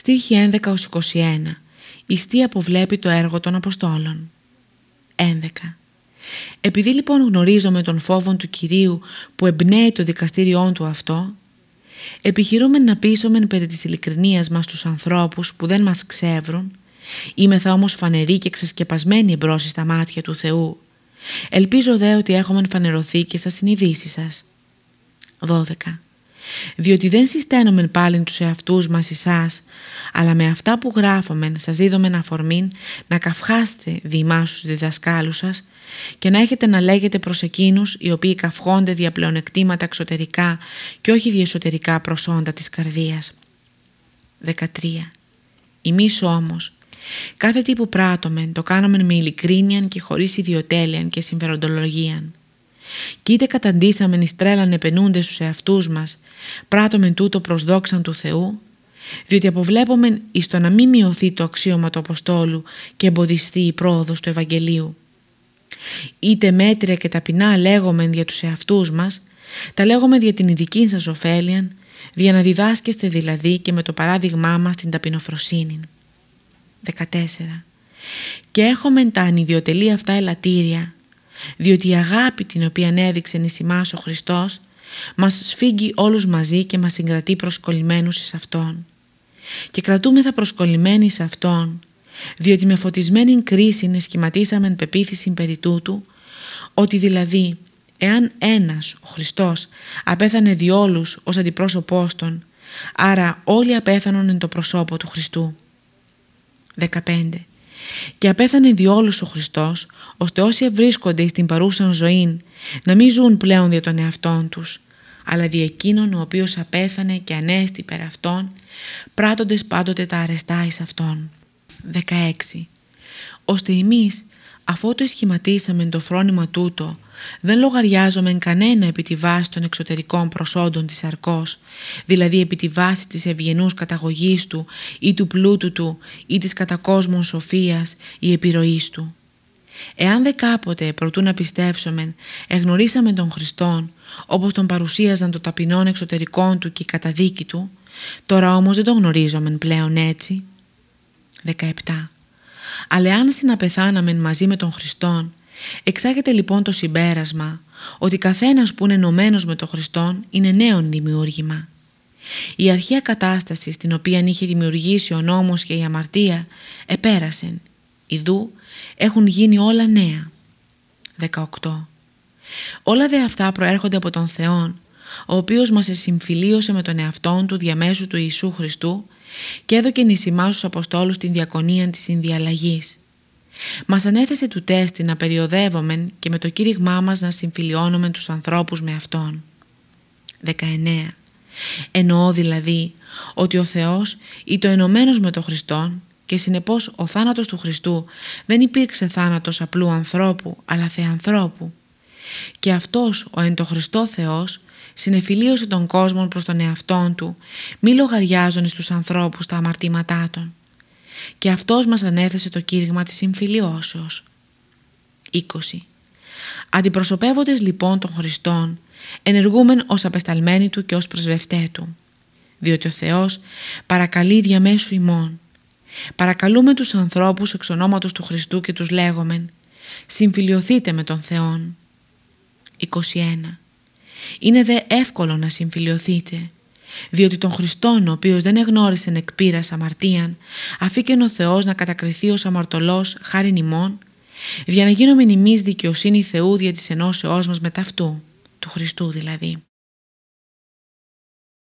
Στίχη 11-21 Ιστή αποβλέπει το έργο των Αποστόλων 11. Επειδή λοιπόν γνωρίζομαι τον φόβο του Κυρίου που εμπνέει το δικαστήριόν του αυτό, επιχειρούμε να πείσουμε περί της ειλικρινίας μας τους ανθρώπους που δεν μας ξεύρουν, είμεθα όμως φανεροί και ξεσκεπασμένοι εμπρός στα μάτια του Θεού. Ελπίζω δε ότι έχουμε φανερωθεί και στα συνειδήσεις σας. 12 διότι δεν συσταίνομεν πάλι τους εαυτούς μας εσάς, αλλά με αυτά που γράφομεν σας δίδομεν αφορμήν να καυχάστε διμά στους διδασκάλους σας και να έχετε να λέγετε προς εκείνους οι οποίοι καυχόνται δια πλεονεκτήματα εξωτερικά και όχι δια εσωτερικά προσόντα της καρδίας. 13. Εμείς όμως, κάθε τι που πράττομεν το κάνομεν με ειλικρίνεια και χωρίς ιδιοτέλεια και συμφεροντολογία και είτε καταντήσαμεν εις τρέλαν επενούνται στους εαυτούς μας, πράττομεν τούτο προς δόξαν του Θεού, διότι αποβλέπομεν εις το να μην μειωθεί το αξίωμα του Αποστόλου και εμποδιστεί η πρόοδος του Ευαγγελίου. Είτε μέτρια και ταπεινά λέγομεν για τους εαυτούς μας, τα λέγομαι για την ειδική σας ωφέλεια, για να διδάσκεστε δηλαδή και με το παράδειγμά μας την ταπεινοφροσύνη. 14. Και έχουμε τα ανιδιοτελή αυτά ελαττήρια, διότι η αγάπη την οποία έδειξε εις ο Χριστός μας σφίγγει όλους μαζί και μας συγκρατεί προσκολλημένους εις Αυτόν. Και κρατούμεθα προσκολλημένοι σε Αυτόν, διότι με φωτισμένη κρίση σχηματίσαμε πεποίθηση περί τούτου, ότι δηλαδή εάν ένας, ο Χριστός, απέθανε διόλους ως αντιπρόσωπός Τον, άρα όλοι απέθανον εν το προσώπο του Χριστού. 15. Και απέθανε διόλους ο Χριστός, ώστε όσοι βρίσκονται στην παρούσα ζωή να μην ζουν πλέον για τον εαυτόν τους, αλλά δι' εκείνον ο οποίος απέθανε και ανέστη πέρα αυτόν, πράττοντες πάντοτε τα αρεστά εις αυτόν. 16. Ώστε εμείς, αφού το σχηματίσαμε το φρόνημα τούτο, δεν λογαριάζομαι κανένα επί τη βάση των εξωτερικών προσόντων της αρκός, δηλαδή επί τη βάση της ευγενούς καταγωγής του ή του πλούτου του ή της κατακόσμων σοφίας ή επιρροής του. Εάν δε κάποτε προτού να πιστέψομεν εγνωρίσαμε τον Χριστόν όπως τον παρουσίαζαν το ταπεινόν εξωτερικών του και η καταδίκη του, τώρα όμως δεν τον γνωρίζομεν πλέον έτσι. 17. Αλλά εάν συναπεθάναμεν μαζί με τον Χριστόν, εξάγεται λοιπόν το συμπέρασμα ότι καθένας που είναι ενωμένος με τον Χριστόν είναι νέον δημιούργημα. Η αρχαία κατάσταση στην οποία είχε δημιουργήσει ο νόμος και η αμαρτία επέρασεν. Ιδού έχουν γίνει όλα νέα. 18. Όλα δε αυτά προέρχονται από τον Θεόν, ο οποίος μας εσυμφιλίωσε με τον εαυτόν του διαμέσου του Ιησού Χριστού και έδωκε νησιμά στους Αποστόλους την διακονία της συνδιαλλαγής. Μας ανέθεσε του τέστη να περιοδεύομεν και με το κήρυγμά μας να συμφιλιώνουμε τους ανθρώπους με Αυτόν. 19. Εννοώ δηλαδή ότι ο Θεός ή το ενωμένος με τον Χριστόν και συνεπώς ο θάνατος του Χριστού δεν υπήρξε θάνατος απλού ανθρώπου αλλά θεανθρώπου. Και αυτός ο εν το Χριστό Θεός συνεφιλίωσε τον κόσμο προς τον εαυτόν του μη λογαριάζονε στους ανθρώπους τα αμαρτήματά των. Και αυτός μας ανέθεσε το κήρυγμα της συμφιλιώσεως. 20. Αντιπροσωπεύοντες λοιπόν των Χριστών ενεργούμεν ως απεσταλμένοι του και ως προσβευτέ του διότι ο Θεός παρακαλεί διαμέσου ημών Παρακαλούμε τους ανθρώπους εξ ονόματος του Χριστού και τους λέγομεν «Συμφιλιωθείτε με τον Θεόν». 21. Είναι δε εύκολο να συμφιλιωθείτε, διότι τον Χριστόν ο οποίος δεν εγνώρισε εκπείρας αμαρτίαν, αφήκεν ο Θεός να κατακριθεί ως αμαρτωλός χάριν ημών, για να γίνουμε εμείς δικαιοσύνη Θεού δια της ενώσεώς μας με ταυτού, του Χριστού δηλαδή.